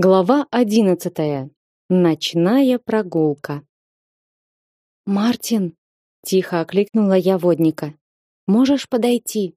Глава одиннадцатая. Ночная прогулка. Мартин, тихо окликнула я водника. Можешь подойти?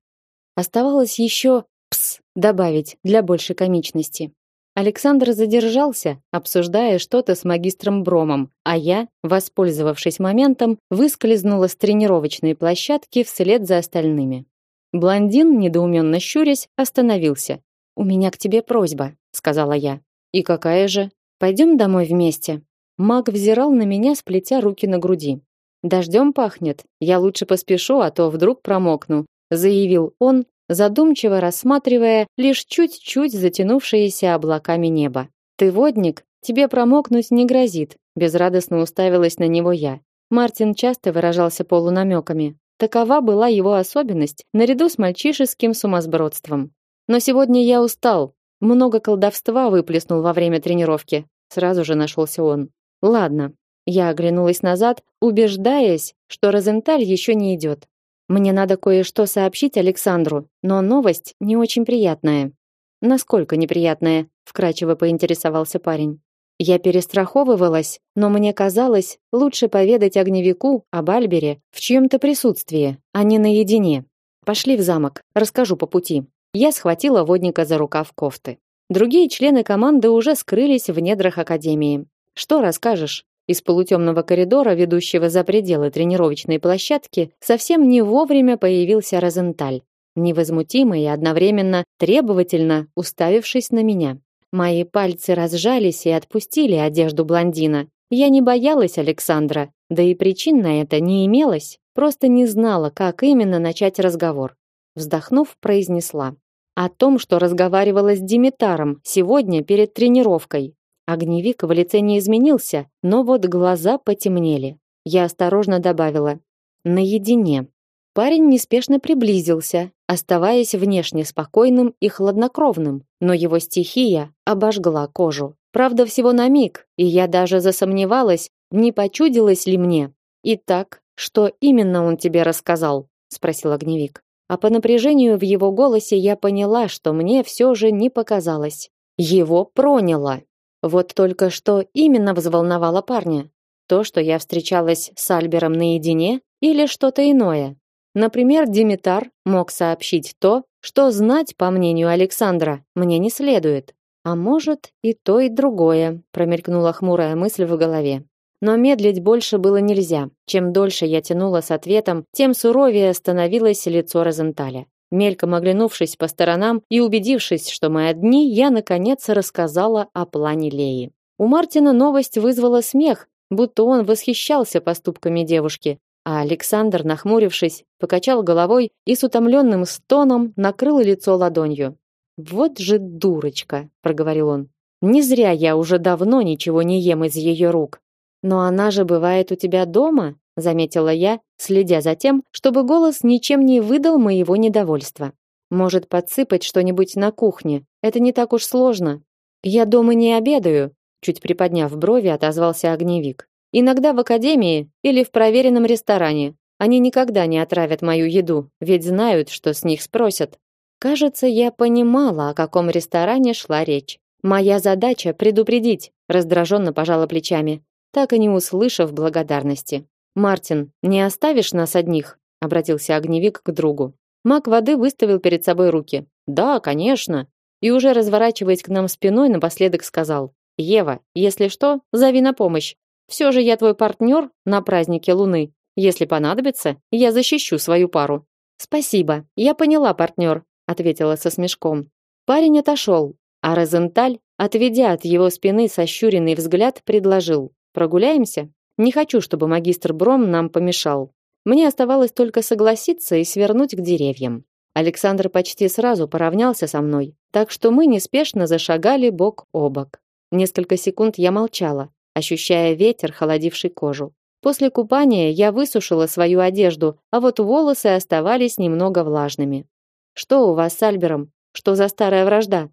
Оставалось еще пс добавить для большей комичности. Александр задержался, обсуждая что-то с магистром Бромом, а я, воспользовавшись моментом, выскользнула с тренировочной площадки вслед за остальными. Блондин, недоуменно щурясь, остановился. У меня к тебе просьба, сказала я. И какая же? Пойдем домой вместе. Маг взирал на меня, сплетя руки на груди. Дождем пахнет. Я лучше поспешу, а то вдруг промокну, заявил он, задумчиво рассматривая лишь чуть-чуть затянувшееся облаками небо. Ты водник, тебе промокнуть не грозит, безрадостно уставилась на него я. Мартин часто выражался полунамеками. Такова была его особенность, наряду с мальчишеским сумасбродством. Но сегодня я устал, много колдовства выплеснул во время тренировки. Сразу же нашелся он. Ладно. Я оглянулась назад, убеждаясь, что Розенталь еще не идет. Мне надо кое-что сообщить Александру, но новость не очень приятная. Насколько неприятная? вкратчиво поинтересовался парень. Я перестраховывалась, но мне казалось, лучше поведать огневику об Альбере в чьем-то присутствии, а не наедине. Пошли в замок, расскажу по пути. Я схватила водника за рукав кофты. Другие члены команды уже скрылись в недрах академии. Что расскажешь? Из полутемного коридора, ведущего за пределы тренировочной площадки, совсем не вовремя появился Розенталь, невозмутимо и одновременно требовательно уставившись на меня. Мои пальцы разжались и отпустили одежду блондина. Я не боялась Александра, да и причин на это не имелось, просто не знала, как именно начать разговор. Вздохнув, произнесла: "О том, что разговаривала с Димитаром сегодня перед тренировкой. Огневик в лице не изменился, но вот глаза потемнели. Я осторожно добавила: наедине. Парень неспешно приблизился, оставаясь внешне спокойным и хладнокровным, но его стихия обожгла кожу. Правда, всего на миг, и я даже засомневалась, не почудилось ли мне. Итак, что именно он тебе рассказал? спросил огневик а по напряжению в его голосе я поняла, что мне все же не показалось. Его проняло. Вот только что именно взволновало парня. То, что я встречалась с Альбером наедине, или что-то иное. Например, Димитар мог сообщить то, что знать, по мнению Александра, мне не следует. А может, и то, и другое, промелькнула хмурая мысль в голове. Но медлить больше было нельзя. Чем дольше я тянула с ответом, тем суровее становилось лицо Розенталя. Мельком оглянувшись по сторонам и убедившись, что мы одни, я наконец рассказала о плане Леи. У Мартина новость вызвала смех, будто он восхищался поступками девушки, а Александр, нахмурившись, покачал головой и с утомленным стоном накрыл лицо ладонью. Вот же дурочка, проговорил он. Не зря я уже давно ничего не ем из ее рук. Но она же бывает у тебя дома, заметила я, следя за тем, чтобы голос ничем не выдал моего недовольства. Может подсыпать что-нибудь на кухне. Это не так уж сложно. Я дома не обедаю, чуть приподняв брови, отозвался огневик. Иногда в академии или в проверенном ресторане. Они никогда не отравят мою еду, ведь знают, что с них спросят. Кажется, я понимала, о каком ресторане шла речь. Моя задача предупредить, раздраженно пожала плечами так и не услышав благодарности. Мартин, не оставишь нас одних? обратился огневик к другу. Маг воды выставил перед собой руки. Да, конечно. И уже разворачиваясь к нам спиной, напоследок сказал: "Ева, если что, зови на помощь. Все же я твой партнер на празднике Луны. Если понадобится, я защищу свою пару". Спасибо. Я поняла, партнер, ответила со смешком. Парень отошел, а Розенталь, отведя от его спины сощуренный взгляд, предложил: Прогуляемся? Не хочу, чтобы магистр Бром нам помешал. Мне оставалось только согласиться и свернуть к деревьям. Александр почти сразу поравнялся со мной, так что мы неспешно зашагали бок о бок. Несколько секунд я молчала, ощущая ветер, холодивший кожу. После купания я высушила свою одежду, а вот волосы оставались немного влажными. Что у вас с Альбером? Что за старая вражда?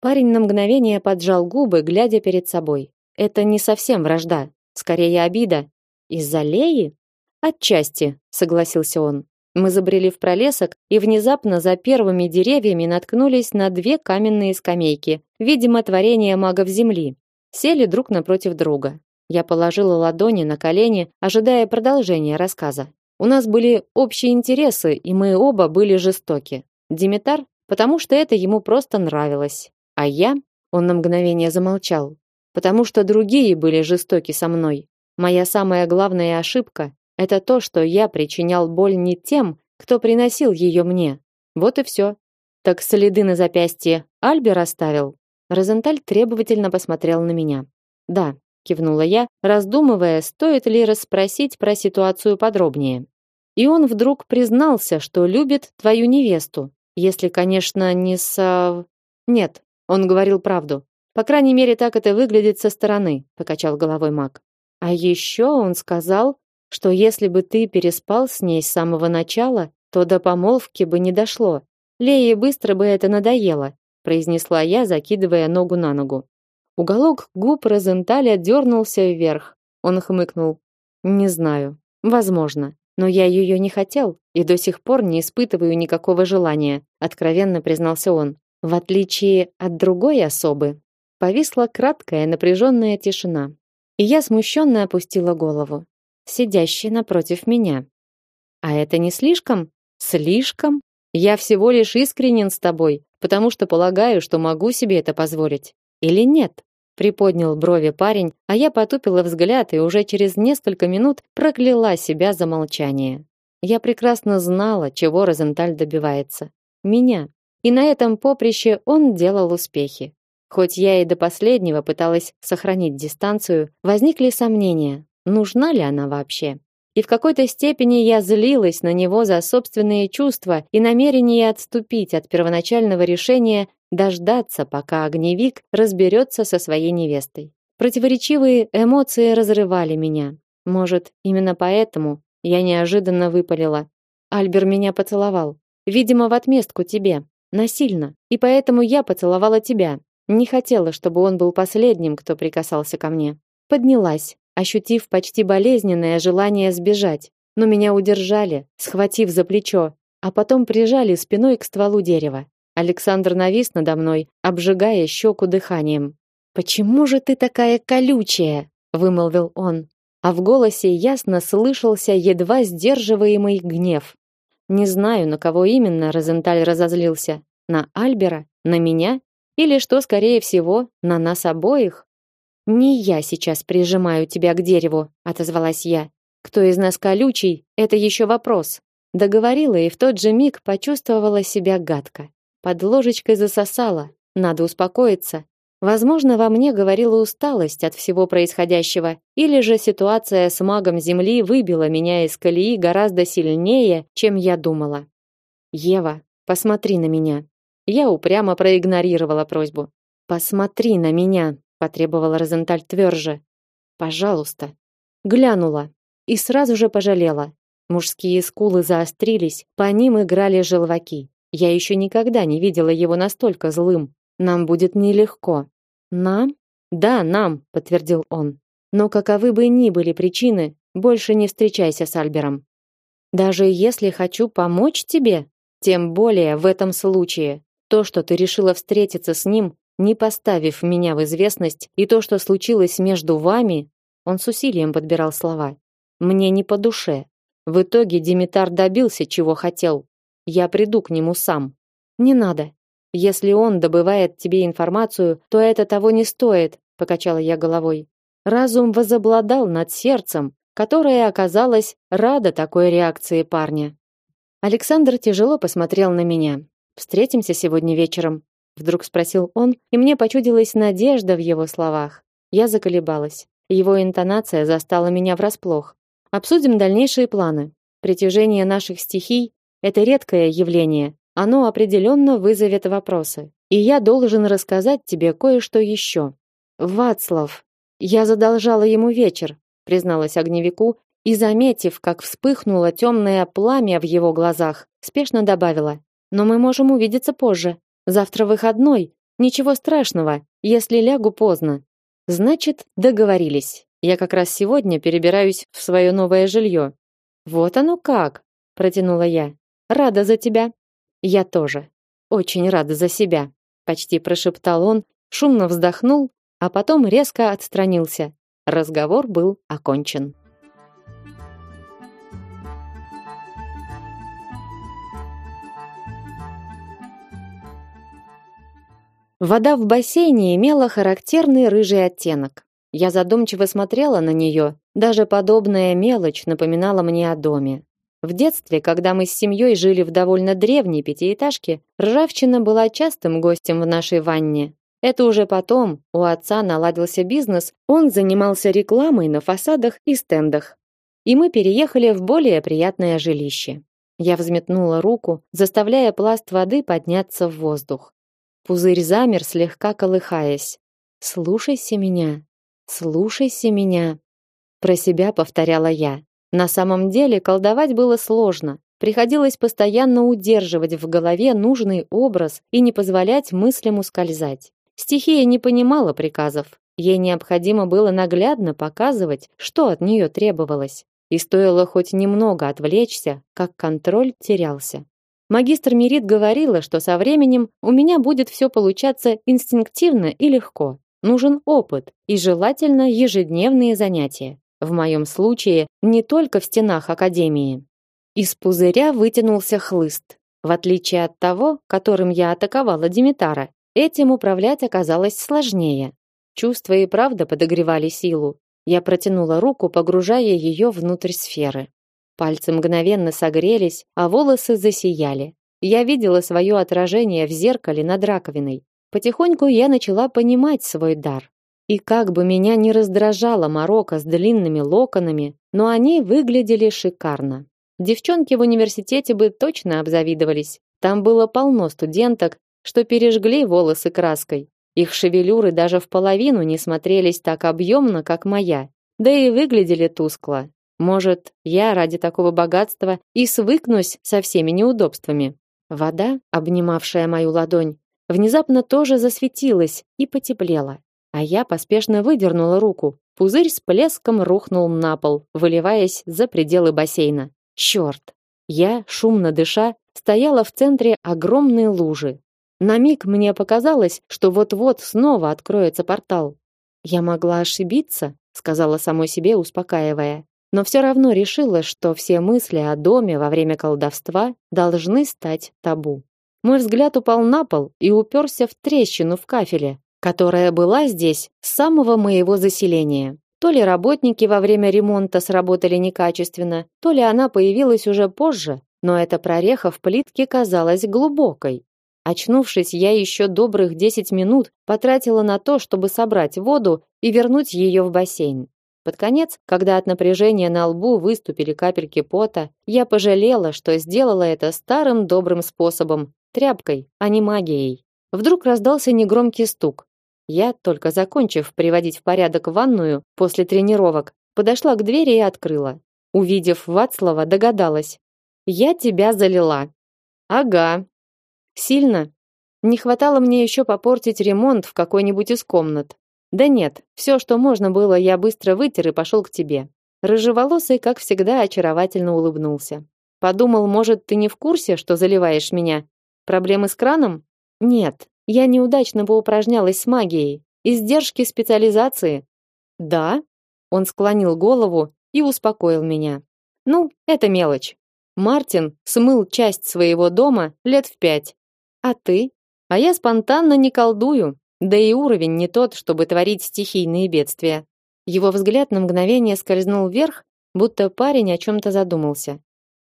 Парень на мгновение поджал губы, глядя перед собой. Это не совсем вражда, скорее обида. Из-за Леи? Отчасти, согласился он. Мы забрели в пролесок и внезапно за первыми деревьями наткнулись на две каменные скамейки, видимо, творение магов земли. Сели друг напротив друга. Я положила ладони на колени, ожидая продолжения рассказа. У нас были общие интересы, и мы оба были жестоки. Димитар, потому что это ему просто нравилось. А я, он на мгновение замолчал, потому что другие были жестоки со мной. Моя самая главная ошибка это то, что я причинял боль не тем, кто приносил ее мне. Вот и все. Так следы на запястье Альбер оставил. Розенталь требовательно посмотрел на меня. Да, кивнула я, раздумывая, стоит ли расспросить про ситуацию подробнее. И он вдруг признался, что любит твою невесту, если, конечно, не со Нет, он говорил правду. По крайней мере, так это выглядит со стороны, покачал головой Мак. А еще он сказал, что если бы ты переспал с ней с самого начала, то до помолвки бы не дошло. Лее быстро бы это надоело, произнесла я, закидывая ногу на ногу. Уголок губ Розенталя дернулся вверх. Он хмыкнул. Не знаю. Возможно. Но я ее не хотел и до сих пор не испытываю никакого желания, откровенно признался он. В отличие от другой особы. Повисла краткая напряженная тишина. И я смущенно опустила голову сидящий напротив меня. А это не слишком? Слишком? Я всего лишь искренен с тобой, потому что полагаю, что могу себе это позволить. Или нет? Приподнял брови парень, а я потупила взгляд и уже через несколько минут прокляла себя за молчание. Я прекрасно знала, чего Розенталь добивается. Меня. И на этом поприще он делал успехи. Хоть я и до последнего пыталась сохранить дистанцию, возникли сомнения, нужна ли она вообще. И в какой-то степени я злилась на него за собственные чувства и намерение отступить от первоначального решения дождаться, пока огневик разберется со своей невестой. Противоречивые эмоции разрывали меня. Может, именно поэтому я неожиданно выпалила. Альбер меня поцеловал. Видимо, в отместку тебе. Насильно. И поэтому я поцеловала тебя. Не хотела, чтобы он был последним, кто прикасался ко мне. Поднялась, ощутив почти болезненное желание сбежать, но меня удержали, схватив за плечо, а потом прижали спиной к стволу дерева. Александр навис надо мной, обжигая щеку дыханием. Почему же ты такая колючая? вымолвил он, а в голосе ясно слышался едва сдерживаемый гнев. Не знаю, на кого именно Розенталь разозлился: на Альбера, на меня или что скорее всего, на нас обоих. Не я сейчас прижимаю тебя к дереву, отозвалась я. Кто из нас колючий это еще вопрос. Договорила и в тот же миг почувствовала себя гадко. Под ложечкой засосала. Надо успокоиться. Возможно, во мне говорила усталость от всего происходящего, или же ситуация с магом Земли выбила меня из колеи гораздо сильнее, чем я думала. Ева, посмотри на меня. Я упрямо проигнорировала просьбу. Посмотри на меня потребовала Розенталь тверже. Пожалуйста. Глянула и сразу же пожалела. Мужские скулы заострились, по ним играли желваки. Я еще никогда не видела его настолько злым. Нам будет нелегко. Нам? Да, нам, подтвердил он. Но каковы бы ни были причины, больше не встречайся с Альбером. Даже если хочу помочь тебе, тем более в этом случае, то, что ты решила встретиться с ним, не поставив меня в известность, и то, что случилось между вами, он с усилием подбирал слова. Мне не по душе. В итоге Димитар добился чего хотел. Я приду к нему сам. Не надо. Если он добывает тебе информацию, то это того не стоит, покачала я головой. Разум возобладал над сердцем, которое оказалось радо такой реакции парня. Александр тяжело посмотрел на меня. Встретимся сегодня вечером, Вдруг спросил он, и мне почудилась надежда в его словах. Я заколебалась. Его интонация застала меня врасплох. Обсудим дальнейшие планы. Притяжение наших стихий это редкое явление. Оно определенно вызовет вопросы. И я должен рассказать тебе кое-что еще. Вацлав, я задолжала ему вечер, призналась огневику и заметив, как вспыхнуло темное пламя в его глазах, спешно добавила: "Но мы можем увидеться позже". Завтра выходной. Ничего страшного, если лягу поздно. Значит, договорились. Я как раз сегодня перебираюсь в свое новое жилье. Вот оно как. протянула я. Рада за тебя. Я тоже. Очень рада за себя, почти прошептал он, шумно вздохнул, а потом резко отстранился. Разговор был окончен. Вода в бассейне имела характерный рыжий оттенок. Я задумчиво смотрела на нее. Даже подобная мелочь напоминала мне о доме. В детстве, когда мы с семьей жили в довольно древней пятиэтажке, ржавчина была частым гостем в нашей ванне. Это уже потом у отца наладился бизнес, он занимался рекламой на фасадах и стендах. И мы переехали в более приятное жилище. Я взметнула руку, заставляя пласт воды подняться в воздух. Пузырь замер, слегка колыхаясь. Слушайся меня. Слушайся меня. Про себя повторяла я. На самом деле, колдовать было сложно. Приходилось постоянно удерживать в голове нужный образ и не позволять мыслям ускользать. Стихия не понимала приказов. Ей необходимо было наглядно показывать, что от нее требовалось. И стоило хоть немного отвлечься, как контроль терялся. Магистр Мирит говорила, что со временем у меня будет все получаться инстинктивно и легко. Нужен опыт и желательно ежедневные занятия. В моем случае не только в стенах академии. Из пузыря вытянулся хлыст. В отличие от того, которым я атаковала Димитара, этим управлять оказалось сложнее. Чувства и правда подогревали силу. Я протянула руку, погружая ее внутрь сферы. Пальцы мгновенно согрелись, а волосы засияли. Я видела свое отражение в зеркале над раковиной. Потихоньку я начала понимать свой дар. И как бы меня ни раздражала морока с длинными локонами, но они выглядели шикарно. Девчонки в университете бы точно обзавидовались. Там было полно студенток, что пережгли волосы краской. Их шевелюры даже в половину не смотрелись так объемно, как моя, да и выглядели тускло. Может, я ради такого богатства и свыкнусь со всеми неудобствами. Вода, обнимавшая мою ладонь, внезапно тоже засветилась и потеплела. А я поспешно выдернула руку. Пузырь с плеском рухнул на пол, выливаясь за пределы бассейна. Черт! Я, шумно дыша, стояла в центре огромной лужи. На миг мне показалось, что вот-вот снова откроется портал. Я могла ошибиться, сказала самой себе, успокаивая но все равно решила, что все мысли о доме во время колдовства должны стать табу. Мой взгляд упал на пол и уперся в трещину в кафеле, которая была здесь с самого моего заселения. То ли работники во время ремонта сработали некачественно, то ли она появилась уже позже, но эта прореха в плитке казалась глубокой. Очнувшись, я еще добрых 10 минут потратила на то, чтобы собрать воду и вернуть ее в бассейн. Под конец, когда от напряжения на лбу выступили капельки пота, я пожалела, что сделала это старым добрым способом, тряпкой, а не магией. Вдруг раздался негромкий стук. Я, только закончив приводить в порядок ванную после тренировок, подошла к двери и открыла. Увидев Вацлава, догадалась. «Я тебя залила». «Ага». «Сильно?» Не хватало мне еще попортить ремонт в какой-нибудь из комнат. Да нет, все, что можно было, я быстро вытер и пошел к тебе. Рыжеволосый, как всегда, очаровательно улыбнулся. Подумал, может, ты не в курсе, что заливаешь меня? Проблемы с краном? Нет, я неудачно поупражнялась с магией. Издержки специализации. Да? Он склонил голову и успокоил меня. Ну, это мелочь. Мартин смыл часть своего дома лет в пять. А ты? А я спонтанно не колдую, да и уровень не тот, чтобы творить стихийные бедствия. Его взгляд на мгновение скользнул вверх, будто парень о чем то задумался.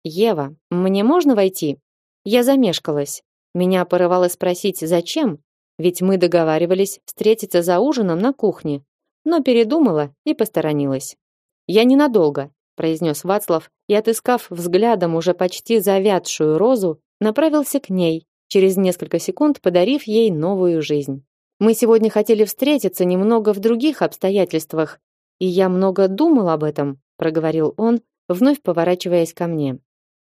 Ева, мне можно войти? Я замешкалась. Меня порывало спросить, зачем? Ведь мы договаривались встретиться за ужином на кухне, но передумала и посторонилась. Я ненадолго, произнес Вацлав и отыскав взглядом уже почти завядшую розу, направился к ней, через несколько секунд подарив ей новую жизнь. Мы сегодня хотели встретиться немного в других обстоятельствах, и я много думал об этом, проговорил он, вновь поворачиваясь ко мне.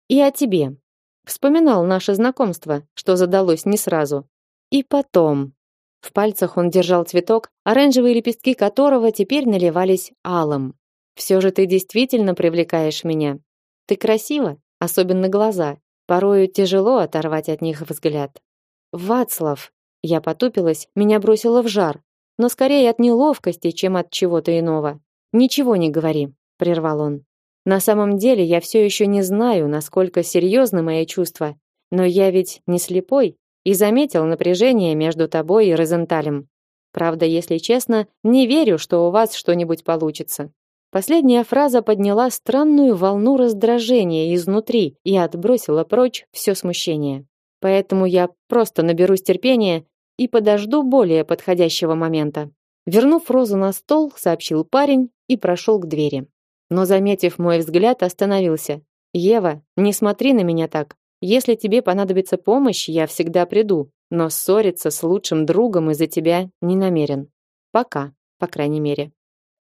И о тебе. Вспоминал наше знакомство, что задалось не сразу. И потом. В пальцах он держал цветок, оранжевые лепестки которого теперь наливались алым. Все же ты действительно привлекаешь меня. Ты красива, особенно глаза. Порою тяжело оторвать от них взгляд. Вацлав, я потупилась, меня бросило в жар, но скорее от неловкости, чем от чего-то иного. Ничего не говори, прервал он. На самом деле я все еще не знаю, насколько серьезны мои чувства, но я ведь не слепой и заметил напряжение между тобой и Розенталем. Правда, если честно, не верю, что у вас что-нибудь получится. Последняя фраза подняла странную волну раздражения изнутри и отбросила прочь все смущение. Поэтому я просто наберусь терпения и подожду более подходящего момента. Вернув розу на стол, сообщил парень и прошел к двери. Но заметив мой взгляд, остановился. Ева, не смотри на меня так. Если тебе понадобится помощь, я всегда приду, но ссориться с лучшим другом из-за тебя не намерен. Пока, по крайней мере.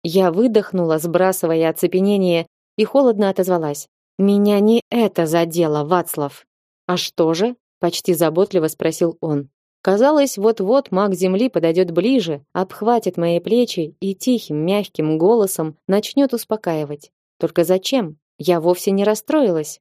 Я выдохнула, сбрасывая оцепенение, и холодно отозвалась: "Меня не это задело, Вацлав". "А что же?" почти заботливо спросил он. Казалось, вот-вот маг земли подойдет ближе, обхватит мои плечи и тихим, мягким голосом начнет успокаивать. Только зачем? Я вовсе не расстроилась.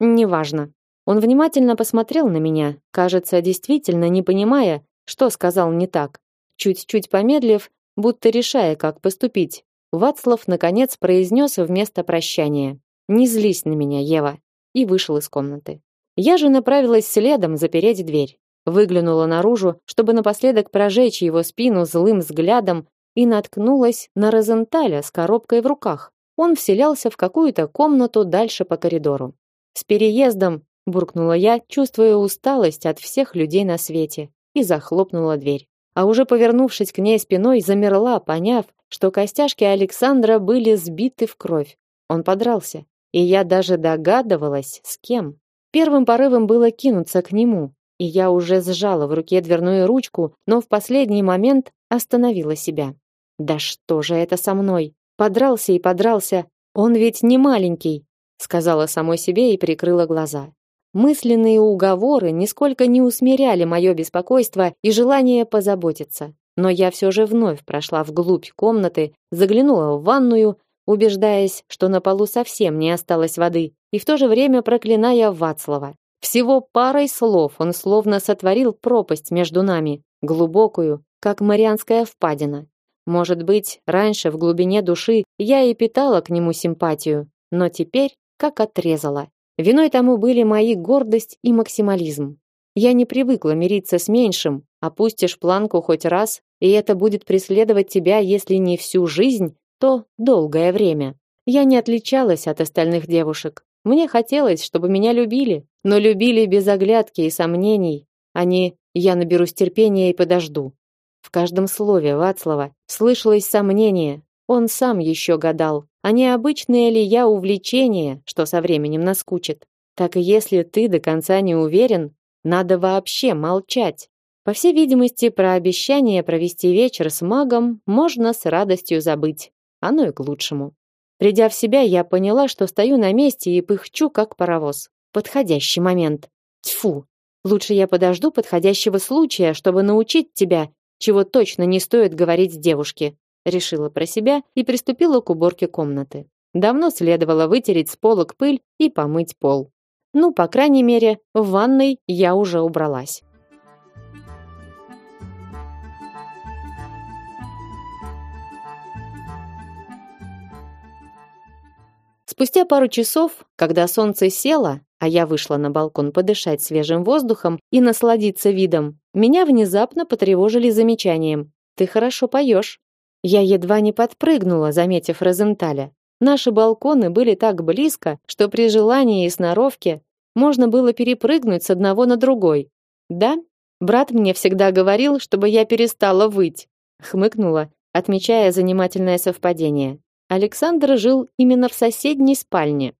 Неважно. Он внимательно посмотрел на меня, кажется, действительно не понимая, что сказал не так. Чуть-чуть помедлив, будто решая, как поступить. Вацлав наконец произнес вместо прощания: "Не злись на меня, Ева", и вышел из комнаты. Я же направилась следом запереть дверь. Выглянула наружу, чтобы напоследок прожечь его спину злым взглядом, и наткнулась на Розенталя с коробкой в руках. Он вселялся в какую-то комнату дальше по коридору. С переездом, буркнула я, чувствуя усталость от всех людей на свете, и захлопнула дверь а уже повернувшись к ней спиной, замерла, поняв, что костяшки Александра были сбиты в кровь. Он подрался, и я даже догадывалась, с кем. Первым порывом было кинуться к нему, и я уже сжала в руке дверную ручку, но в последний момент остановила себя. Да что же это со мной? Подрался и подрался. Он ведь не маленький, сказала самой себе и прикрыла глаза. Мысленные уговоры нисколько не усмиряли мое беспокойство и желание позаботиться. Но я все же вновь прошла вглубь комнаты, заглянула в ванную, убеждаясь, что на полу совсем не осталось воды, и в то же время проклиная Вацлава. Всего парой слов он словно сотворил пропасть между нами, глубокую, как Марианская впадина. Может быть, раньше в глубине души я и питала к нему симпатию, но теперь как отрезала. Виной тому были мои гордость и максимализм. Я не привыкла мириться с меньшим. Опустишь планку хоть раз, и это будет преследовать тебя, если не всю жизнь, то долгое время. Я не отличалась от остальных девушек. Мне хотелось, чтобы меня любили, но любили без оглядки и сомнений, а не «я наберусь терпения и подожду». В каждом слове Вацлава слышалось сомнение. Он сам еще гадал, а не обычное ли я увлечение, что со временем наскучит. Так и если ты до конца не уверен, надо вообще молчать. По всей видимости, про обещание провести вечер с магом можно с радостью забыть. Оно и к лучшему. Придя в себя, я поняла, что стою на месте и пыхчу, как паровоз. Подходящий момент. Тьфу. Лучше я подожду подходящего случая, чтобы научить тебя, чего точно не стоит говорить девушке решила про себя и приступила к уборке комнаты. Давно следовало вытереть с полок пыль и помыть пол. Ну, по крайней мере, в ванной я уже убралась. Спустя пару часов, когда солнце село, а я вышла на балкон подышать свежим воздухом и насладиться видом, меня внезапно потревожили замечанием: "Ты хорошо поешь". Я едва не подпрыгнула, заметив Розенталя. Наши балконы были так близко, что при желании и сноровке можно было перепрыгнуть с одного на другой. Да, брат мне всегда говорил, чтобы я перестала выть. Хмыкнула, отмечая занимательное совпадение. Александр жил именно в соседней спальне,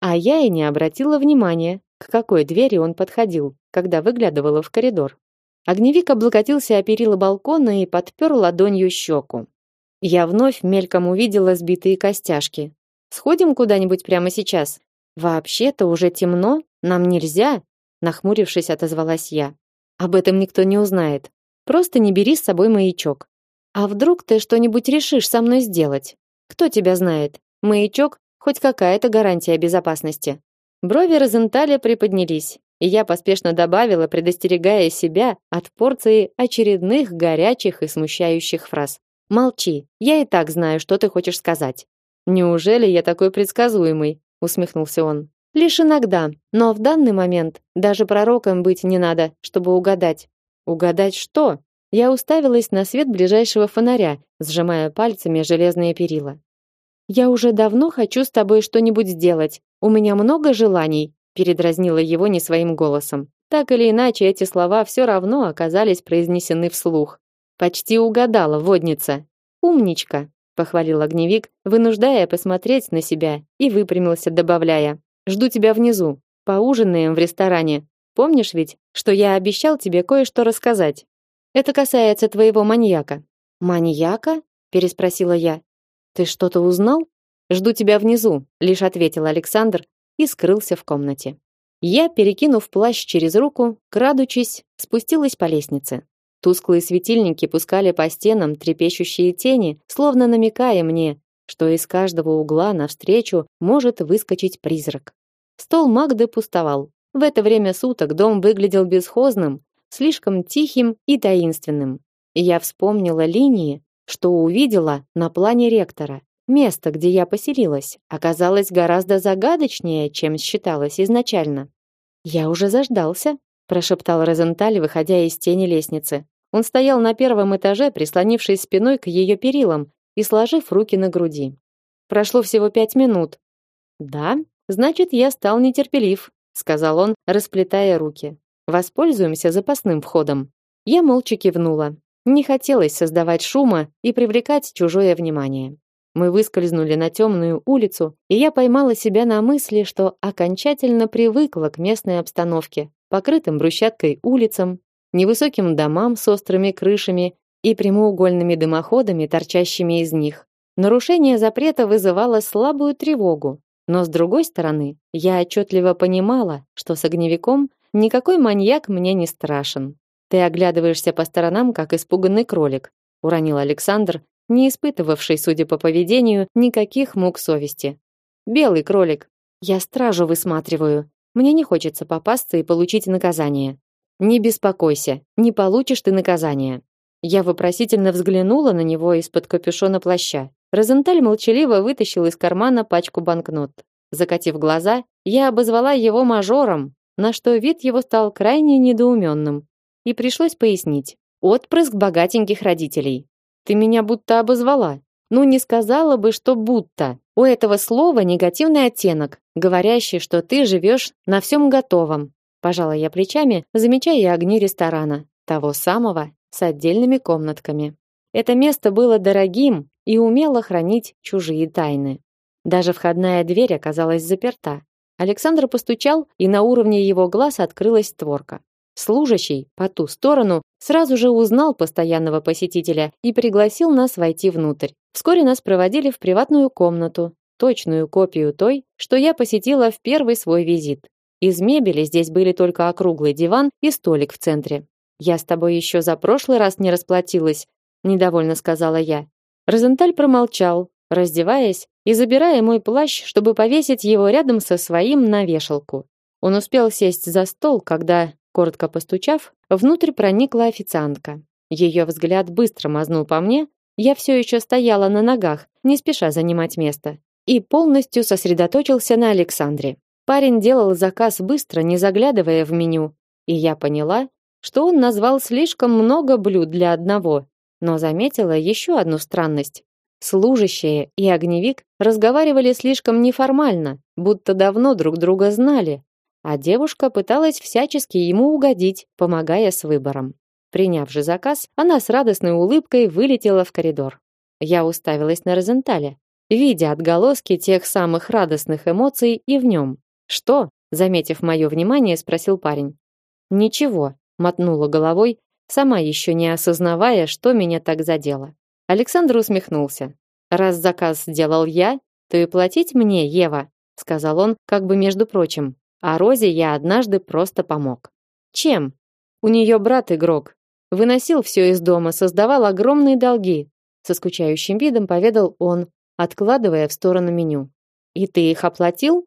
а я и не обратила внимания, к какой двери он подходил, когда выглядывала в коридор. Огневик облокотился о перила балкона и подпер ладонью щеку. Я вновь мельком увидела сбитые костяшки. Сходим куда-нибудь прямо сейчас. Вообще-то уже темно, нам нельзя, нахмурившись, отозвалась я. Об этом никто не узнает. Просто не бери с собой маячок. А вдруг ты что-нибудь решишь со мной сделать? Кто тебя знает? Маячок хоть какая-то гарантия безопасности. Брови Розенталя приподнялись, и я поспешно добавила, предостерегая себя от порции очередных горячих и смущающих фраз. Молчи. Я и так знаю, что ты хочешь сказать. Неужели я такой предсказуемый? усмехнулся он. Лишь иногда, но в данный момент даже пророком быть не надо, чтобы угадать. Угадать что? Я уставилась на свет ближайшего фонаря, сжимая пальцами железные перила. Я уже давно хочу с тобой что-нибудь сделать. У меня много желаний, передразнила его не своим голосом. Так или иначе, эти слова все равно оказались произнесены вслух. Почти угадала водница. Умничка, похвалил огневик, вынуждая посмотреть на себя, и выпрямился, добавляя: "Жду тебя внизу. Поужинаем в ресторане. Помнишь ведь, что я обещал тебе кое-что рассказать? Это касается твоего маньяка". "Маньяка?" переспросила я. "Ты что-то узнал?" "Жду тебя внизу", лишь ответил Александр и скрылся в комнате. Я, перекинув плащ через руку, крадучись, спустилась по лестнице. Тусклые светильники пускали по стенам трепещущие тени, словно намекая мне, что из каждого угла навстречу может выскочить призрак. Стол Магды пустовал. В это время суток дом выглядел бесхозным, слишком тихим и таинственным. я вспомнила линии, что увидела на плане ректора. Место, где я поселилась, оказалось гораздо загадочнее, чем считалось изначально. Я уже заждался, прошептал Розенталь, выходя из тени лестницы. Он стоял на первом этаже, прислонившись спиной к ее перилам и сложив руки на груди. Прошло всего пять минут. Да, значит, я стал нетерпелив, сказал он, расплетая руки. Воспользуемся запасным входом. Я молча кивнула. Не хотелось создавать шума и привлекать чужое внимание. Мы выскользнули на темную улицу, и я поймала себя на мысли, что окончательно привыкла к местной обстановке, покрытым брусчаткой улицам, невысоким домам с острыми крышами и прямоугольными дымоходами, торчащими из них. Нарушение запрета вызывало слабую тревогу, но с другой стороны, я отчетливо понимала, что с огневиком никакой маньяк мне не страшен. Ты оглядываешься по сторонам, как испуганный кролик, уронил Александр, не испытывавший, судя по поведению, никаких мук совести. Белый кролик. Я стражу высматриваю. Мне не хочется попасться и получить наказание. Не беспокойся, не получишь ты наказания. Я вопросительно взглянула на него из-под капюшона плаща. Розенталь молчаливо вытащил из кармана пачку банкнот. Закатив глаза, я обозвала его мажором, на что вид его стал крайне недоуменным. И пришлось пояснить. Отпрыск богатеньких родителей. Ты меня будто обозвала. Ну не сказала бы, что будто. У этого слова негативный оттенок, говорящий, что ты живешь на всем готовом, Пожала я плечами, замечая огни ресторана, того самого с отдельными комнатками. Это место было дорогим и умело хранить чужие тайны. Даже входная дверь оказалась заперта. Александр постучал, и на уровне его глаз открылась створка. Служащий по ту сторону сразу же узнал постоянного посетителя и пригласил нас войти внутрь. Вскоре нас проводили в приватную комнату, точную копию той, что я посетила в первый свой визит. Из мебели здесь были только округлый диван и столик в центре. Я с тобой еще за прошлый раз не расплатилась, недовольно сказала я. Розенталь промолчал, раздеваясь и забирая мой плащ, чтобы повесить его рядом со своим на вешалку. Он успел сесть за стол, когда, коротко постучав, внутрь проникла официантка. Ее взгляд быстро мазнул по мне, я все еще стояла на ногах, не спеша занимать место, и полностью сосредоточился на Александре. Парень делал заказ быстро, не заглядывая в меню, и я поняла, что он назвал слишком много блюд для одного, но заметила еще одну странность. Служащие и огневик разговаривали слишком неформально, будто давно друг друга знали, а девушка пыталась всячески ему угодить, помогая с выбором. Приняв же заказ, она с радостной улыбкой вылетела в коридор. Я уставилась на Розенталя, видя отголоски тех самых радостных эмоций и в нем. Что? Заметив мое внимание, спросил парень. Ничего, мотнула головой, сама еще не осознавая, что меня так задело. Александр усмехнулся. Раз заказ сделал я, то и платить мне, Ева, сказал он, как бы между прочим. А Розе я однажды просто помог. Чем? У нее брат игрок. Выносил все из дома, создавал огромные долги. Со скучающим видом поведал он, откладывая в сторону меню. И ты их оплатил?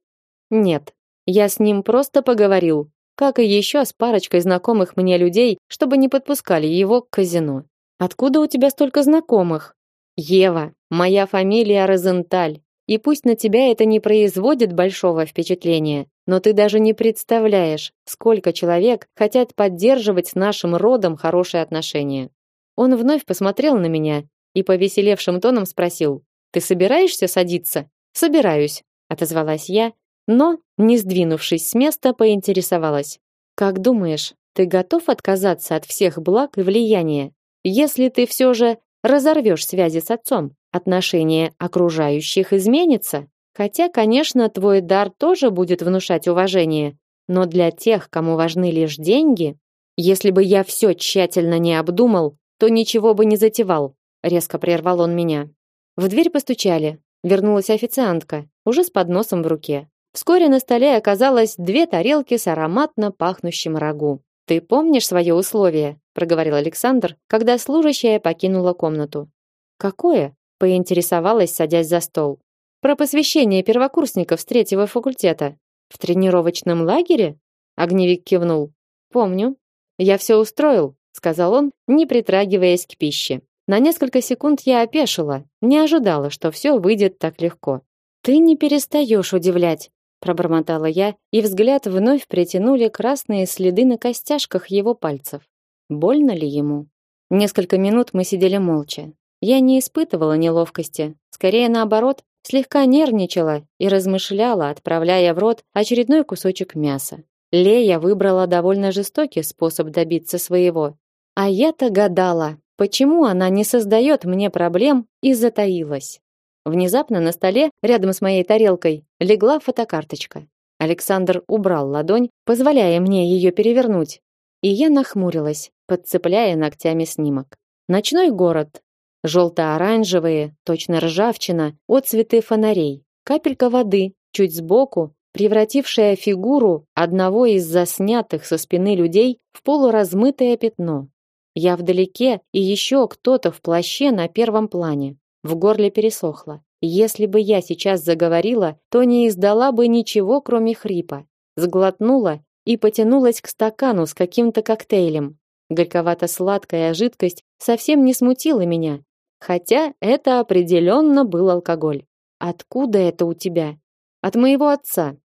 Нет. Я с ним просто поговорил, как и еще с парочкой знакомых мне людей, чтобы не подпускали его к казино. Откуда у тебя столько знакомых? Ева, моя фамилия Розенталь. И пусть на тебя это не производит большого впечатления, но ты даже не представляешь, сколько человек хотят поддерживать с нашим родом хорошие отношения. Он вновь посмотрел на меня и повеселевшим тоном спросил: "Ты собираешься садиться?" "Собираюсь", отозвалась я, но, не сдвинувшись с места, поинтересовалась: "Как думаешь, ты готов отказаться от всех благ и влияния, если ты все же разорвешь связи с отцом?" отношение окружающих изменится. Хотя, конечно, твой дар тоже будет внушать уважение, но для тех, кому важны лишь деньги, если бы я все тщательно не обдумал, то ничего бы не затевал, резко прервал он меня. В дверь постучали. Вернулась официантка, уже с подносом в руке. Вскоре на столе оказалось две тарелки с ароматно пахнущим рагу. Ты помнишь свое условие, проговорил Александр, когда служащая покинула комнату. Какое? поинтересовалась, садясь за стол. Про посвящение первокурсников с третьего факультета. В тренировочном лагере? Огневик кивнул. Помню. Я все устроил, сказал он, не притрагиваясь к пище. На несколько секунд я опешила, не ожидала, что все выйдет так легко. Ты не перестаешь удивлять, пробормотала я, и взгляд вновь притянули красные следы на костяшках его пальцев. Больно ли ему? Несколько минут мы сидели молча. Я не испытывала неловкости, скорее наоборот, слегка нервничала и размышляла, отправляя в рот очередной кусочек мяса. Лея выбрала довольно жестокий способ добиться своего. А я-то гадала, почему она не создает мне проблем и затаилась. Внезапно на столе, рядом с моей тарелкой, легла фотокарточка. Александр убрал ладонь, позволяя мне ее перевернуть, и я нахмурилась, подцепляя ногтями снимок. Ночной город, Желто-оранжевые, точно ржавчина, отцветы фонарей. Капелька воды, чуть сбоку, превратившая фигуру одного из заснятых со спины людей в полуразмытое пятно. Я вдалеке, и еще кто-то в плаще на первом плане. В горле пересохло. Если бы я сейчас заговорила, то не издала бы ничего, кроме хрипа. Сглотнула и потянулась к стакану с каким-то коктейлем. Горьковато-сладкая жидкость совсем не смутила меня, Хотя это определенно был алкоголь. Откуда это у тебя? От моего отца.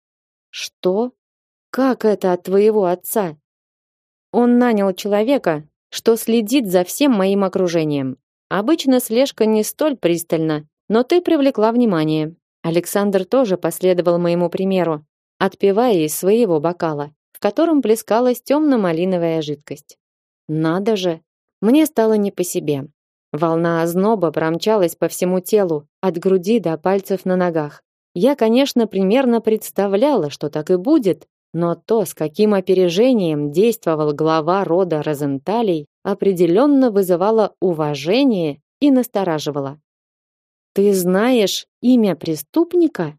Что? Как это от твоего отца? Он нанял человека, что следит за всем моим окружением. Обычно слежка не столь пристальна, но ты привлекла внимание. Александр тоже последовал моему примеру, отпивая из своего бокала, в котором плескалась темно-малиновая жидкость. Надо же, мне стало не по себе. Волна озноба промчалась по всему телу, от груди до пальцев на ногах. Я, конечно, примерно представляла, что так и будет, но то, с каким опережением действовал глава рода Розенталей, определенно вызывало уважение и настораживало. Ты знаешь имя преступника?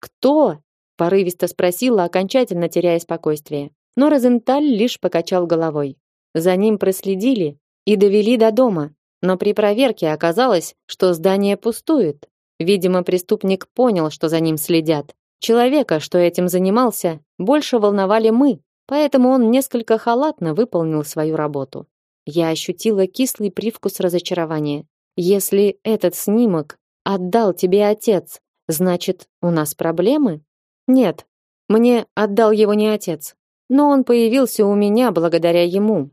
Кто? порывисто спросила, окончательно теряя спокойствие. Но Розенталь лишь покачал головой. За ним проследили и довели до дома, но при проверке оказалось, что здание пустует. Видимо, преступник понял, что за ним следят. Человека, что этим занимался, больше волновали мы, поэтому он несколько халатно выполнил свою работу. Я ощутила кислый привкус разочарования. Если этот снимок отдал тебе отец, значит, у нас проблемы? Нет, мне отдал его не отец. Но он появился у меня благодаря ему.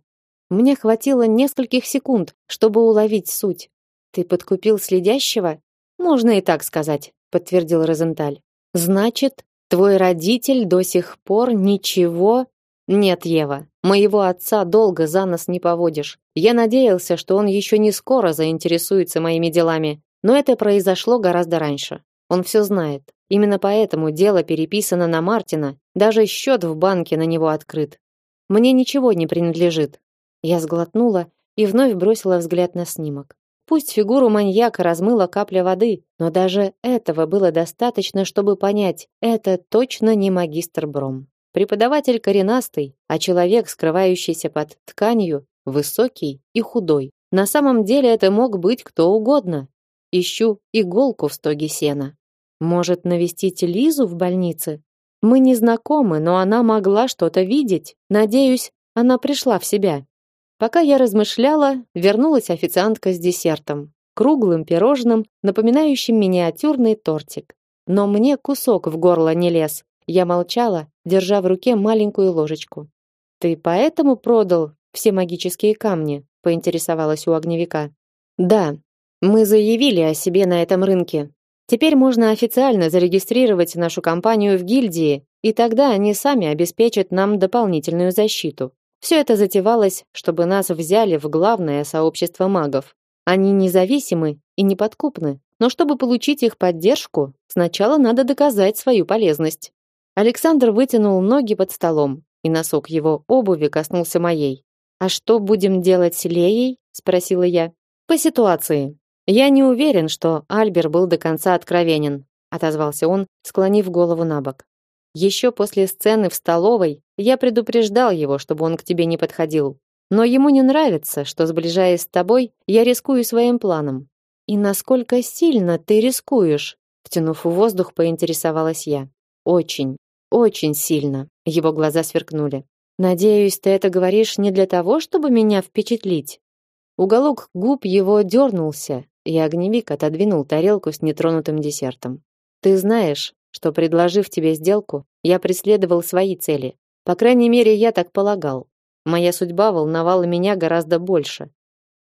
Мне хватило нескольких секунд, чтобы уловить суть. Ты подкупил следящего? Можно и так сказать, подтвердил Розенталь. Значит, твой родитель до сих пор ничего нет, Ева. Моего отца долго за нас не поводишь. Я надеялся, что он еще не скоро заинтересуется моими делами, но это произошло гораздо раньше. Он все знает. Именно поэтому дело переписано на Мартина, даже счет в банке на него открыт. Мне ничего не принадлежит. Я сглотнула и вновь бросила взгляд на снимок. Пусть фигуру маньяка размыла капля воды, но даже этого было достаточно, чтобы понять, это точно не магистр Бром. Преподаватель коренастый, а человек, скрывающийся под тканью, высокий и худой. На самом деле это мог быть кто угодно. Ищу иголку в стоге сена. Может, навестить Лизу в больнице? Мы не знакомы, но она могла что-то видеть. Надеюсь, она пришла в себя. Пока я размышляла, вернулась официантка с десертом, круглым пирожным, напоминающим миниатюрный тортик. Но мне кусок в горло не лез. Я молчала, держа в руке маленькую ложечку. Ты поэтому продал все магические камни? поинтересовалась у огневика. Да, мы заявили о себе на этом рынке. Теперь можно официально зарегистрировать нашу компанию в гильдии, и тогда они сами обеспечат нам дополнительную защиту. Все это затевалось, чтобы нас взяли в главное сообщество магов. Они независимы и неподкупны, но чтобы получить их поддержку, сначала надо доказать свою полезность. Александр вытянул ноги под столом, и носок его обуви коснулся моей. А что будем делать с Леей? спросила я. По ситуации. Я не уверен, что Альбер был до конца откровенен, отозвался он, склонив голову набок. Еще после сцены в столовой я предупреждал его, чтобы он к тебе не подходил. Но ему не нравится, что сближаясь с тобой, я рискую своим планом. И насколько сильно ты рискуешь? Втянув воздух, поинтересовалась я. Очень, очень сильно. Его глаза сверкнули. Надеюсь, ты это говоришь не для того, чтобы меня впечатлить. Уголок губ его дернулся, и огневик отодвинул тарелку с нетронутым десертом. Ты знаешь, что предложив тебе сделку, я преследовал свои цели. По крайней мере, я так полагал. Моя судьба волновала меня гораздо больше.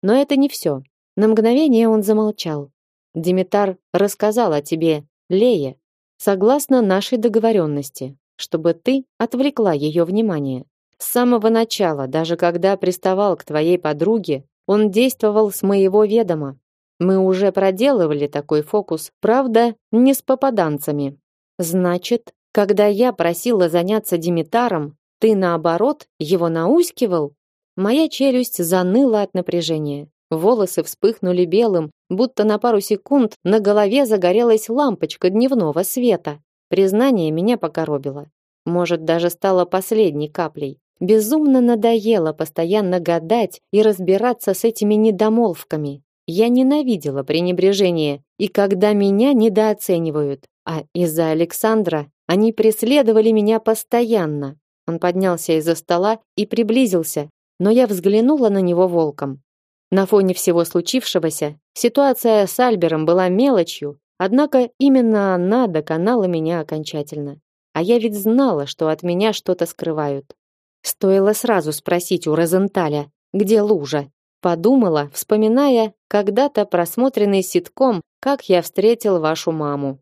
Но это не все. На мгновение он замолчал. Димитар рассказал о тебе, Лее, согласно нашей договоренности, чтобы ты отвлекла ее внимание. С самого начала, даже когда приставал к твоей подруге, он действовал с моего ведома. Мы уже проделывали такой фокус, правда, не с попаданцами. Значит, когда я просила заняться Димитаром, ты наоборот его наускивал? Моя челюсть заныла от напряжения. Волосы вспыхнули белым, будто на пару секунд на голове загорелась лампочка дневного света. Признание меня покоробило. Может, даже стало последней каплей. Безумно надоело постоянно гадать и разбираться с этими недомолвками. Я ненавидела пренебрежение, и когда меня недооценивают, а из-за Александра они преследовали меня постоянно. Он поднялся из-за стола и приблизился, но я взглянула на него волком. На фоне всего случившегося ситуация с Альбером была мелочью, однако именно она доконала меня окончательно. А я ведь знала, что от меня что-то скрывают. Стоило сразу спросить у Розенталя, где лужа. Подумала, вспоминая когда-то просмотренный ситком «Как я встретил вашу маму».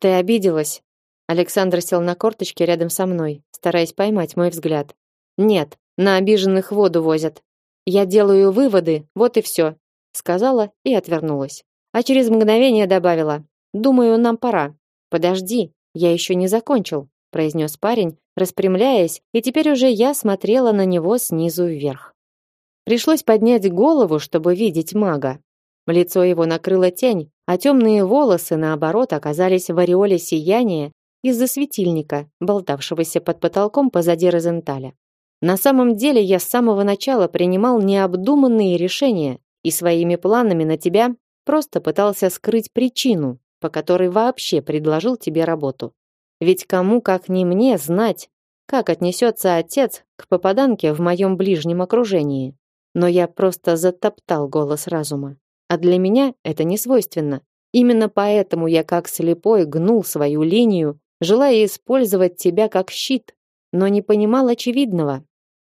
«Ты обиделась?» Александр сел на корточки рядом со мной, стараясь поймать мой взгляд. «Нет, на обиженных воду возят. Я делаю выводы, вот и все», сказала и отвернулась. А через мгновение добавила, «Думаю, нам пора». «Подожди, я еще не закончил», произнес парень, распрямляясь, и теперь уже я смотрела на него снизу вверх. Пришлось поднять голову, чтобы видеть мага. Лицо его накрыло тень, а темные волосы, наоборот, оказались в ореоле сияния из-за светильника, болтавшегося под потолком позади Розенталя. На самом деле я с самого начала принимал необдуманные решения и своими планами на тебя просто пытался скрыть причину, по которой вообще предложил тебе работу. Ведь кому, как не мне, знать, как отнесется отец к попаданке в моем ближнем окружении. Но я просто затоптал голос разума. А для меня это не свойственно. Именно поэтому я как слепой гнул свою линию, желая использовать тебя как щит, но не понимал очевидного.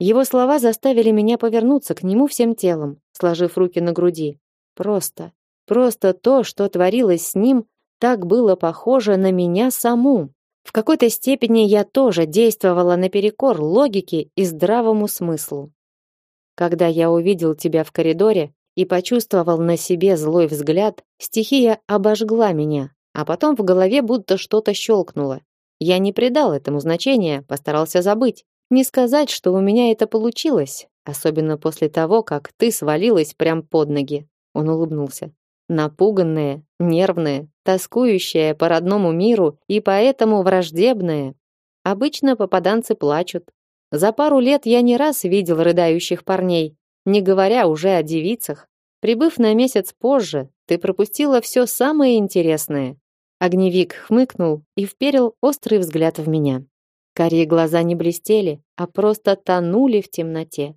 Его слова заставили меня повернуться к нему всем телом, сложив руки на груди. Просто, просто то, что творилось с ним, так было похоже на меня саму. В какой-то степени я тоже действовала наперекор логике и здравому смыслу. Когда я увидел тебя в коридоре и почувствовал на себе злой взгляд, стихия обожгла меня, а потом в голове будто что-то щелкнуло. Я не придал этому значения, постарался забыть. Не сказать, что у меня это получилось, особенно после того, как ты свалилась прямо под ноги. Он улыбнулся напуганная, нервная, тоскующая по родному миру и поэтому враждебная. Обычно попаданцы плачут. За пару лет я не раз видел рыдающих парней, не говоря уже о девицах. Прибыв на месяц позже, ты пропустила все самое интересное. Огневик хмыкнул и вперил острый взгляд в меня. Карие глаза не блестели, а просто тонули в темноте.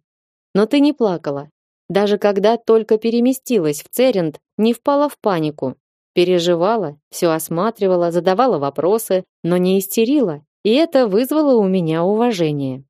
Но ты не плакала. Даже когда только переместилась в Церент, не впала в панику. Переживала, все осматривала, задавала вопросы, но не истерила, и это вызвало у меня уважение.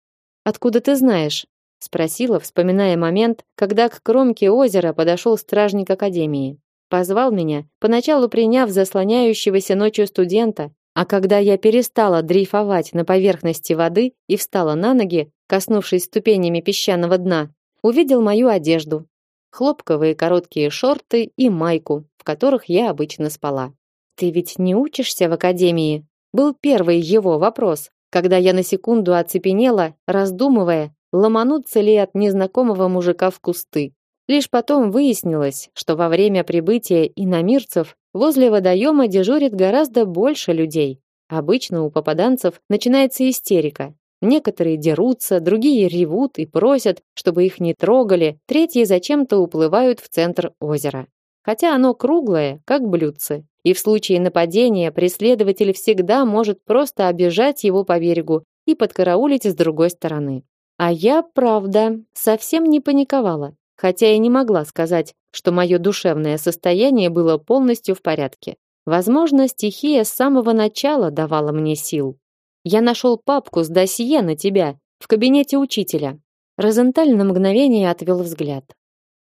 Откуда ты знаешь? Спросила, вспоминая момент, когда к кромке озера подошел стражник академии. Позвал меня, поначалу приняв заслоняющегося ночью студента, а когда я перестала дрейфовать на поверхности воды и встала на ноги, коснувшись ступенями песчаного дна, увидел мою одежду. Хлопковые короткие шорты и майку, в которых я обычно спала. Ты ведь не учишься в академии? Был первый его вопрос, когда я на секунду оцепенела, раздумывая, ломануться ли от незнакомого мужика в кусты. Лишь потом выяснилось, что во время прибытия иномирцев возле водоема дежурит гораздо больше людей. Обычно у попаданцев начинается истерика. Некоторые дерутся, другие ревут и просят, чтобы их не трогали, третьи зачем-то уплывают в центр озера. Хотя оно круглое, как блюдце, и в случае нападения преследователь всегда может просто обижать его по берегу и подкараулить с другой стороны. А я, правда, совсем не паниковала, хотя и не могла сказать, что мое душевное состояние было полностью в порядке. Возможно, стихия с самого начала давала мне сил. Я нашел папку с досье на тебя в кабинете учителя. Розенталь на мгновение отвел взгляд.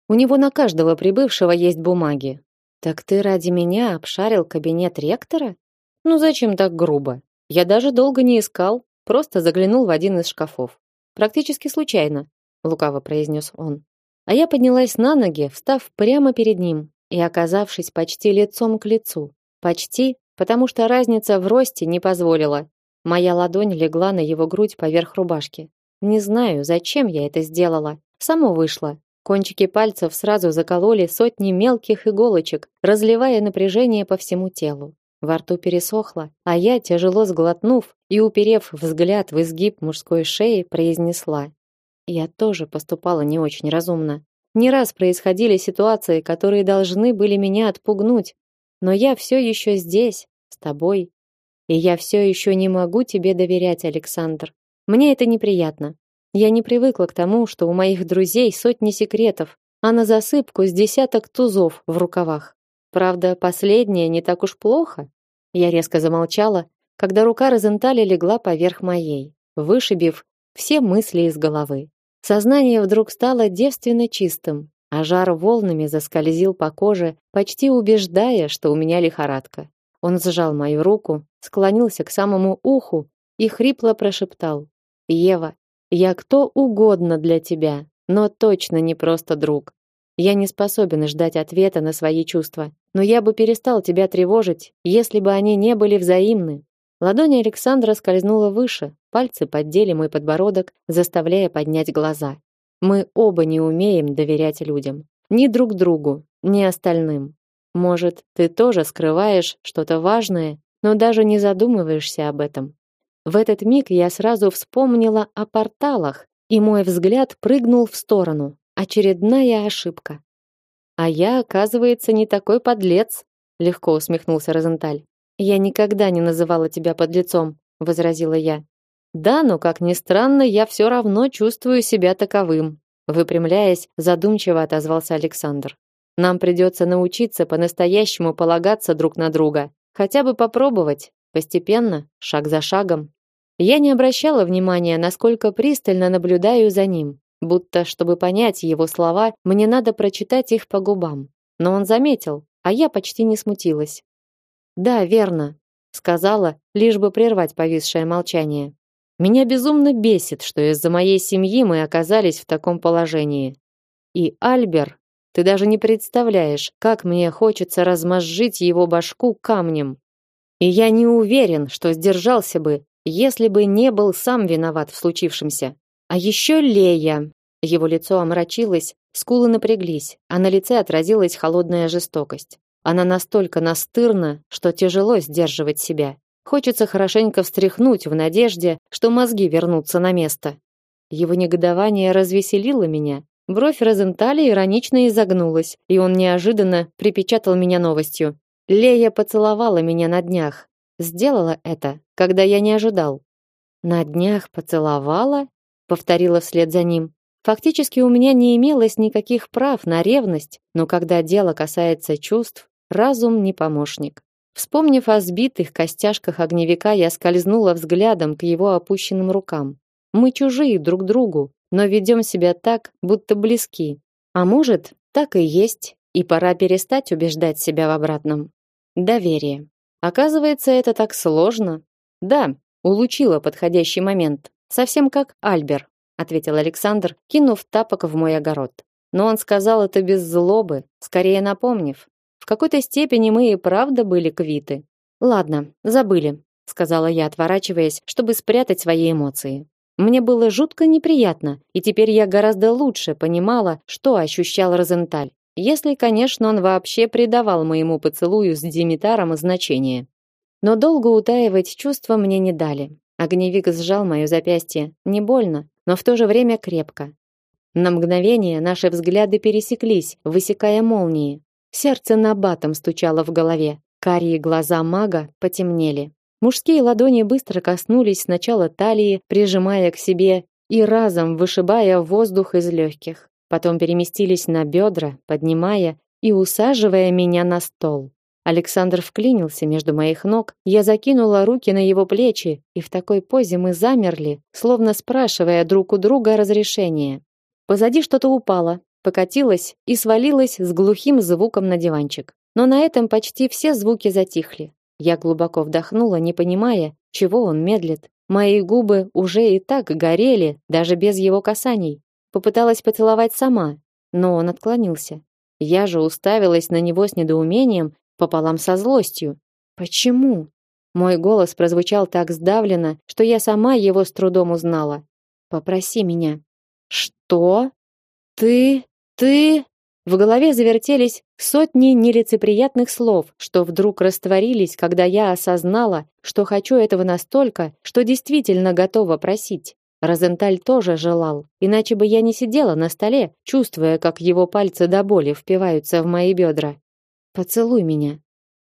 У него на каждого прибывшего есть бумаги. Так ты ради меня обшарил кабинет ректора? Ну зачем так грубо? Я даже долго не искал, просто заглянул в один из шкафов. Практически случайно, лукаво произнес он. А я поднялась на ноги, встав прямо перед ним и оказавшись почти лицом к лицу. Почти, потому что разница в росте не позволила. Моя ладонь легла на его грудь поверх рубашки. Не знаю, зачем я это сделала. Само вышло. Кончики пальцев сразу закололи сотни мелких иголочек, разливая напряжение по всему телу. Во рту пересохло, а я, тяжело сглотнув и уперев взгляд в изгиб мужской шеи, произнесла: "Я тоже поступала не очень разумно. Не раз происходили ситуации, которые должны были меня отпугнуть, но я все еще здесь, с тобой, и я все еще не могу тебе доверять, Александр. Мне это неприятно. Я не привыкла к тому, что у моих друзей сотни секретов, а на засыпку с десяток тузов в рукавах. Правда, последнее не так уж плохо. Я резко замолчала, когда рука Розентали легла поверх моей, вышибив все мысли из головы. Сознание вдруг стало девственно чистым, а жар волнами заскользил по коже, почти убеждая, что у меня лихорадка. Он сжал мою руку, склонился к самому уху и хрипло прошептал: "Ева, я кто угодно для тебя, но точно не просто друг. Я не способен ждать ответа на свои чувства, но я бы перестал тебя тревожить, если бы они не были взаимны. Ладонь Александра скользнула выше, пальцы поддели мой подбородок, заставляя поднять глаза. Мы оба не умеем доверять людям, ни друг другу, ни остальным. Может, ты тоже скрываешь что-то важное, но даже не задумываешься об этом. В этот миг я сразу вспомнила о порталах, и мой взгляд прыгнул в сторону. Очередная ошибка. А я, оказывается, не такой подлец, легко усмехнулся Розенталь. Я никогда не называла тебя подлецом, возразила я. Да, но как ни странно, я все равно чувствую себя таковым, выпрямляясь, задумчиво отозвался Александр. Нам придется научиться по-настоящему полагаться друг на друга, хотя бы попробовать, постепенно, шаг за шагом. Я не обращала внимания, насколько пристально наблюдаю за ним, будто чтобы понять его слова, мне надо прочитать их по губам. Но он заметил, а я почти не смутилась. "Да, верно", сказала, лишь бы прервать повисшее молчание. Меня безумно бесит, что из-за моей семьи мы оказались в таком положении. И Альбер, ты даже не представляешь, как мне хочется размозжить его башку камнем. И я не уверен, что сдержался бы, если бы не был сам виноват в случившемся. А еще Лея. Его лицо омрачилось, скулы напряглись, а на лице отразилась холодная жестокость. Она настолько настырна, что тяжело сдерживать себя. Хочется хорошенько встряхнуть в надежде, что мозги вернутся на место. Его негодование развеселило меня. Бровь Розентали иронично изогнулась, и он неожиданно припечатал меня новостью. Лея поцеловала меня на днях. Сделала это, когда я не ожидал. На днях поцеловала, повторила вслед за ним. Фактически у меня не имелось никаких прав на ревность, но когда дело касается чувств, разум не помощник. Вспомнив о сбитых костяшках огневика, я скользнула взглядом к его опущенным рукам. Мы чужие друг другу, но ведем себя так, будто близки. А может, так и есть, и пора перестать убеждать себя в обратном. Доверие. Оказывается, это так сложно. Да, улучила подходящий момент. Совсем как Альбер, ответил Александр, кинув тапок в мой огород. Но он сказал это без злобы, скорее напомнив. В какой-то степени мы и правда были квиты. Ладно, забыли, сказала я, отворачиваясь, чтобы спрятать свои эмоции. Мне было жутко неприятно, и теперь я гораздо лучше понимала, что ощущал Розенталь. Если, конечно, он вообще придавал моему поцелую с Димитаром значение. Но долго утаивать чувства мне не дали. Огневик сжал моё запястье, не больно, но в то же время крепко. На мгновение наши взгляды пересеклись, высекая молнии. Сердце набатом стучало в голове. Карие глаза мага потемнели. Мужские ладони быстро коснулись сначала талии, прижимая к себе и разом вышибая воздух из легких. Потом переместились на бедра, поднимая и усаживая меня на стол. Александр вклинился между моих ног, я закинула руки на его плечи, и в такой позе мы замерли, словно спрашивая друг у друга разрешения. Позади что-то упало, покатилось и свалилось с глухим звуком на диванчик. Но на этом почти все звуки затихли. Я глубоко вдохнула, не понимая, чего он медлит. Мои губы уже и так горели, даже без его касаний. Попыталась поцеловать сама, но он отклонился. Я же уставилась на него с недоумением, пополам со злостью. Почему? Мой голос прозвучал так сдавленно, что я сама его с трудом узнала. Попроси меня. Что? Ты ты в голове завертелись сотни нелицеприятных слов, что вдруг растворились, когда я осознала, что хочу этого настолько, что действительно готова просить. Розенталь тоже желал, иначе бы я не сидела на столе, чувствуя, как его пальцы до боли впиваются в мои бедра. Поцелуй меня.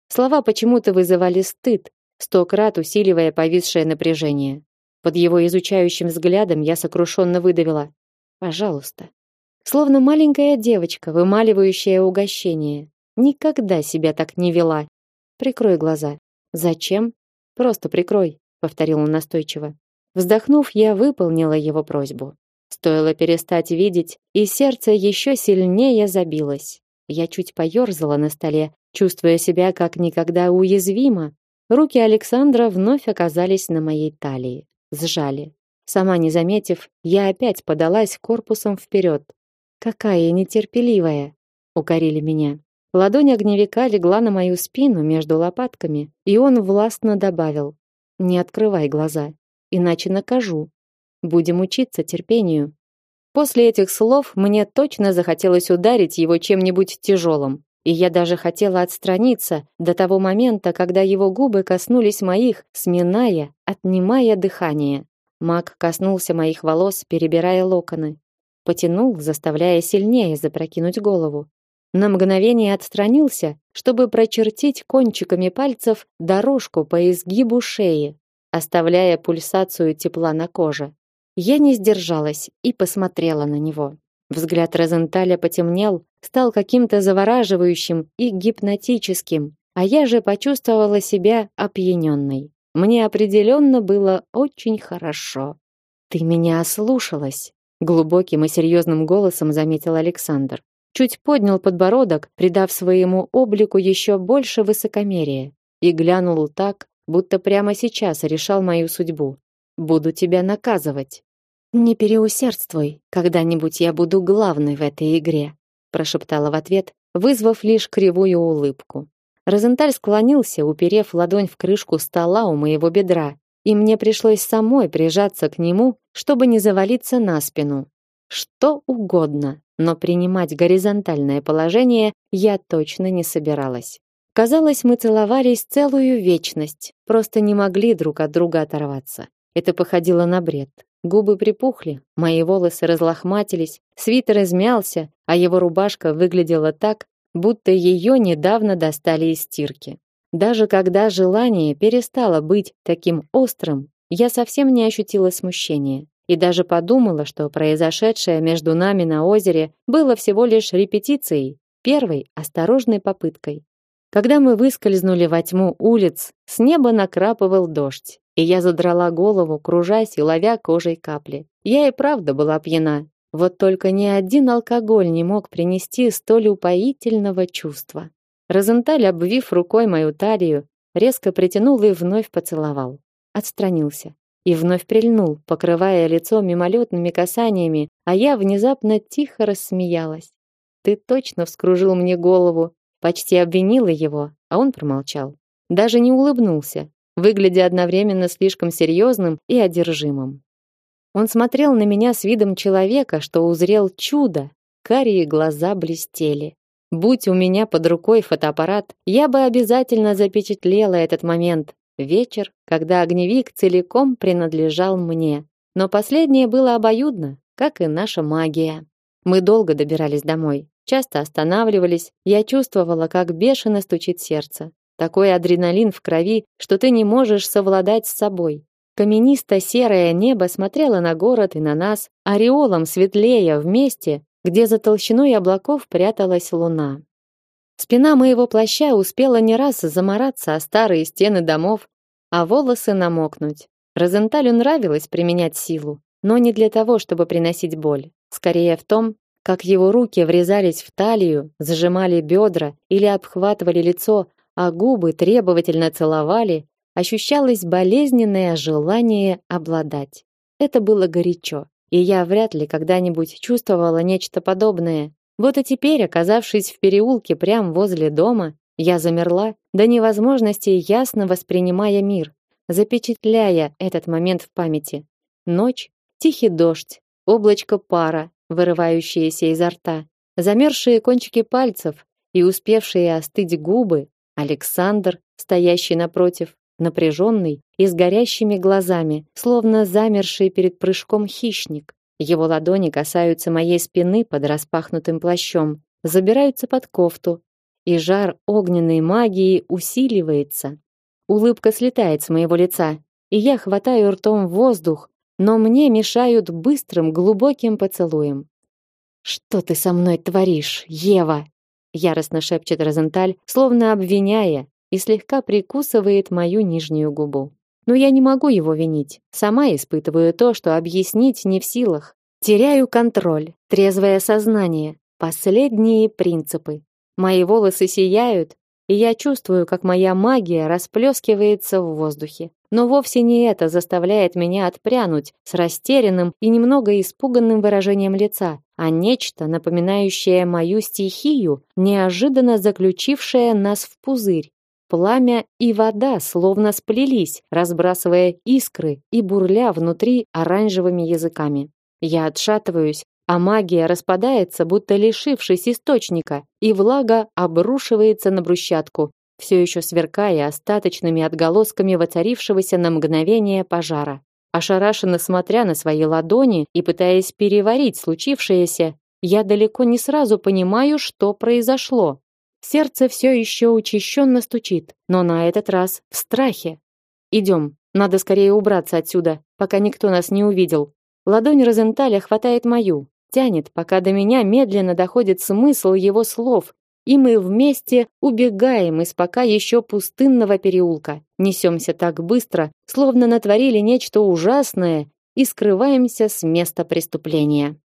Слова почему-то вызывали стыд, сто крат усиливая повисшее напряжение. Под его изучающим взглядом я сокрушенно выдавила: "Пожалуйста" словно маленькая девочка, вымаливающая угощение. Никогда себя так не вела. Прикрой глаза. Зачем? Просто прикрой, повторил он настойчиво. Вздохнув, я выполнила его просьбу. Стоило перестать видеть, и сердце еще сильнее забилось. Я чуть поерзала на столе, чувствуя себя как никогда уязвимо. Руки Александра вновь оказались на моей талии, сжали. Сама не заметив, я опять подалась корпусом вперед, Какая нетерпеливая, укорили меня. Ладонь огневика легла на мою спину между лопатками, и он властно добавил: "Не открывай глаза, иначе накажу. Будем учиться терпению". После этих слов мне точно захотелось ударить его чем-нибудь тяжелым, и я даже хотела отстраниться до того момента, когда его губы коснулись моих, сминая, отнимая дыхание. Мак коснулся моих волос, перебирая локоны, потянул, заставляя сильнее запрокинуть голову. На мгновение отстранился, чтобы прочертить кончиками пальцев дорожку по изгибу шеи, оставляя пульсацию тепла на коже. Я не сдержалась и посмотрела на него. Взгляд Розенталя потемнел, стал каким-то завораживающим и гипнотическим, а я же почувствовала себя опьяненной. Мне определенно было очень хорошо. Ты меня ослушалась, глубоким и серьезным голосом заметил Александр. Чуть поднял подбородок, придав своему облику еще больше высокомерия, и глянул так, будто прямо сейчас решал мою судьбу. Буду тебя наказывать. Не переусердствуй, когда-нибудь я буду главной в этой игре, прошептала в ответ, вызвав лишь кривую улыбку. Розенталь склонился, уперев ладонь в крышку стола у моего бедра, и мне пришлось самой прижаться к нему, чтобы не завалиться на спину. Что угодно, но принимать горизонтальное положение я точно не собиралась. Казалось, мы целовались целую вечность, просто не могли друг от друга оторваться. Это походило на бред. Губы припухли, мои волосы разлохматились, свитер измялся, а его рубашка выглядела так, будто ее недавно достали из стирки. Даже когда желание перестало быть таким острым, я совсем не ощутила смущения и даже подумала, что произошедшее между нами на озере было всего лишь репетицией, первой осторожной попыткой. Когда мы выскользнули во тьму улиц, с неба накрапывал дождь, и я задрала голову, кружась и ловя кожей капли. Я и правда была пьяна, вот только ни один алкоголь не мог принести столь упоительного чувства. Розенталь, обвив рукой мою талию, резко притянул и вновь поцеловал. Отстранился и вновь прильнул, покрывая лицо мимолетными касаниями, а я внезапно тихо рассмеялась. Ты точно вскружил мне голову, почти обвинила его, а он промолчал. Даже не улыбнулся, выглядя одновременно слишком серьезным и одержимым. Он смотрел на меня с видом человека, что узрел чудо. Карие глаза блестели. Будь у меня под рукой фотоаппарат, я бы обязательно запечатлела этот момент. Вечер, когда огневик целиком принадлежал мне. Но последнее было обоюдно, как и наша магия. Мы долго добирались домой, часто останавливались. Я чувствовала, как бешено стучит сердце. Такой адреналин в крови, что ты не можешь совладать с собой. Каменисто-серое небо смотрело на город и на нас, ореолом светлее вместе, где за толщиной облаков пряталась луна. Спина моего плаща успела не раз замораться о старые стены домов, а волосы намокнуть. Розенталю нравилось применять силу, но не для того, чтобы приносить боль. Скорее в том, как его руки врезались в талию, зажимали бедра или обхватывали лицо, а губы требовательно целовали, ощущалось болезненное желание обладать. Это было горячо и я вряд ли когда-нибудь чувствовала нечто подобное. Вот и теперь, оказавшись в переулке прямо возле дома, я замерла до невозможности ясно воспринимая мир, запечатляя этот момент в памяти. Ночь, тихий дождь, облачко пара, вырывающееся изо рта, замерзшие кончики пальцев и успевшие остыть губы, Александр, стоящий напротив, напряженный и с горящими глазами, словно замерший перед прыжком хищник. Его ладони касаются моей спины под распахнутым плащом, забираются под кофту, и жар огненной магии усиливается. Улыбка слетает с моего лица, и я хватаю ртом воздух, но мне мешают быстрым глубоким поцелуем. Что ты со мной творишь, Ева? яростно шепчет Розенталь, словно обвиняя, и слегка прикусывает мою нижнюю губу. Но я не могу его винить. Сама испытываю то, что объяснить не в силах. Теряю контроль, трезвое сознание, последние принципы. Мои волосы сияют, и я чувствую, как моя магия расплескивается в воздухе. Но вовсе не это заставляет меня отпрянуть с растерянным и немного испуганным выражением лица, а нечто, напоминающее мою стихию, неожиданно заключившее нас в пузырь. Пламя и вода словно сплелись, разбрасывая искры и бурля внутри оранжевыми языками. Я отшатываюсь, а магия распадается, будто лишившись источника, и влага обрушивается на брусчатку, все еще сверкая остаточными отголосками воцарившегося на мгновение пожара. Ошарашенно смотря на свои ладони и пытаясь переварить случившееся, я далеко не сразу понимаю, что произошло. Сердце все еще учащенно стучит, но на этот раз в страхе. Идем, надо скорее убраться отсюда, пока никто нас не увидел. Ладонь Розенталя хватает мою, тянет, пока до меня медленно доходит смысл его слов, и мы вместе убегаем из пока еще пустынного переулка. Несемся так быстро, словно натворили нечто ужасное, и скрываемся с места преступления.